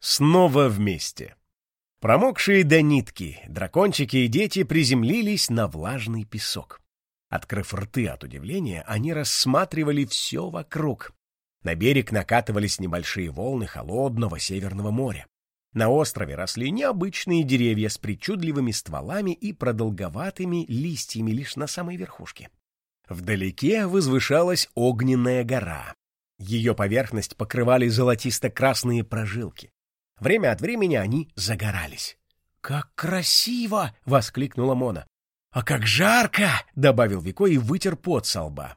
Снова вместе. Промокшие до нитки, дракончики и дети приземлились на влажный песок. Открыв рты от удивления, они рассматривали все вокруг. На берег накатывались небольшие волны холодного Северного моря. На острове росли необычные деревья с причудливыми стволами и продолговатыми листьями лишь на самой верхушке. Вдалеке возвышалась огненная гора. Ее поверхность покрывали золотисто-красные прожилки. Время от времени они загорались. «Как красиво!» — воскликнула Мона. «А как жарко!» — добавил Вико и вытер пот со лба.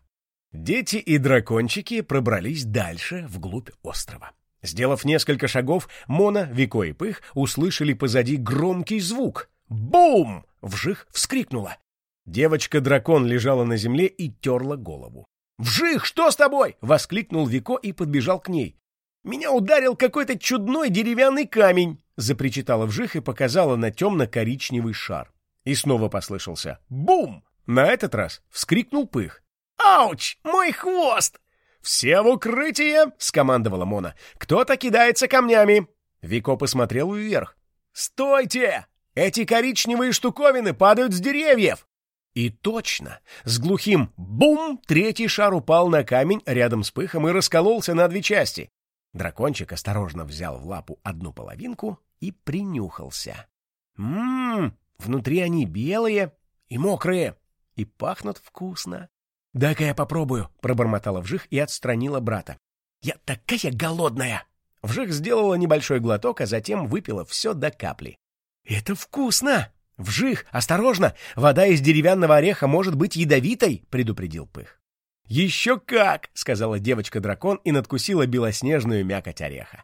Дети и дракончики пробрались дальше, вглубь острова. Сделав несколько шагов, Мона, Вико и Пых услышали позади громкий звук. «Бум!» — вжих вскрикнула. Девочка-дракон лежала на земле и терла голову. «Вжих, что с тобой?» — воскликнул Вико и подбежал к ней. «Меня ударил какой-то чудной деревянный камень!» — запричитала вжих и показала на темно-коричневый шар. И снова послышался «Бум!» На этот раз вскрикнул Пых. «Ауч! Мой хвост!» «Все в укрытие!» — скомандовала Мона. «Кто-то кидается камнями!» Вико посмотрел вверх. «Стойте! Эти коричневые штуковины падают с деревьев!» И точно, с глухим «бум» третий шар упал на камень рядом с пыхом и раскололся на две части. Дракончик осторожно взял в лапу одну половинку и принюхался. «Ммм, внутри они белые и мокрые, и пахнут вкусно». «Дай-ка я попробую», — пробормотала Вжих и отстранила брата. «Я такая голодная!» Вжих сделала небольшой глоток, а затем выпила все до капли. «Это вкусно!» «Вжих! Осторожно! Вода из деревянного ореха может быть ядовитой!» — предупредил Пых. «Еще как!» — сказала девочка-дракон и надкусила белоснежную мякоть ореха.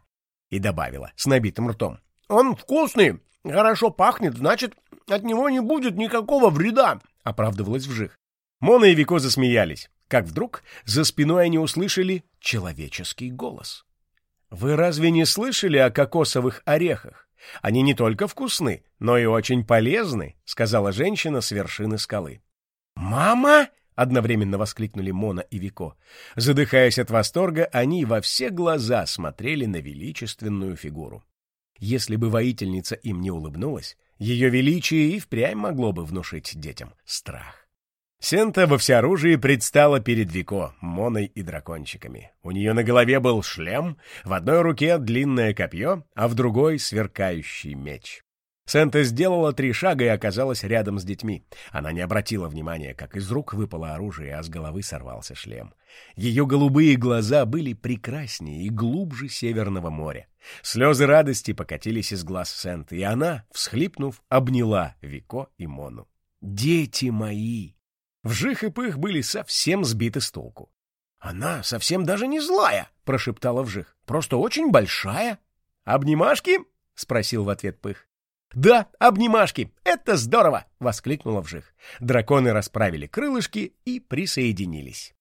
И добавила с набитым ртом. «Он вкусный! Хорошо пахнет, значит, от него не будет никакого вреда!» — оправдывалась Вжих. Мона и Вико засмеялись, как вдруг за спиной они услышали человеческий голос. «Вы разве не слышали о кокосовых орехах? Они не только вкусны, но и очень полезны», — сказала женщина с вершины скалы. «Мама!» — одновременно воскликнули Мона и Вико. Задыхаясь от восторга, они во все глаза смотрели на величественную фигуру. Если бы воительница им не улыбнулась, ее величие и впрямь могло бы внушить детям страх. Сента во всеоружии предстала перед Вико, Моной и дракончиками. У нее на голове был шлем, в одной руке длинное копье, а в другой — сверкающий меч. Сента сделала три шага и оказалась рядом с детьми. Она не обратила внимания, как из рук выпало оружие, а с головы сорвался шлем. Ее голубые глаза были прекраснее и глубже Северного моря. Слезы радости покатились из глаз Сенты, и она, всхлипнув, обняла Вико и Мону. «Дети мои!» Вжих и Пых были совсем сбиты с толку. «Она совсем даже не злая!» — прошептала Вжих. «Просто очень большая!» «Обнимашки?» — спросил в ответ Пых. «Да, обнимашки! Это здорово!» — воскликнула Вжих. Драконы расправили крылышки и присоединились.